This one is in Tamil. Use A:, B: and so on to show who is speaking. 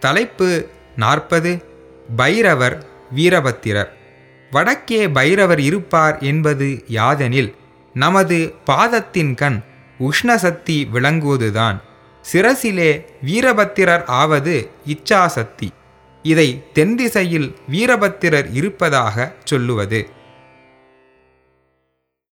A: தலைப்பு நாற்பது பைரவர் வீரபத்திரர். வடக்கே பைரவர் இருப்பார் என்பது யாதெனில் நமது பாதத்தின் கண் உஷ்ணசக்தி விளங்குவதுதான். சிரசிலே வீரபத்திரர் ஆவது இச்சாசக்தி. இதை தென்திசையில் வீரபத்திரர் இருப்பதாக சொல்லுவது.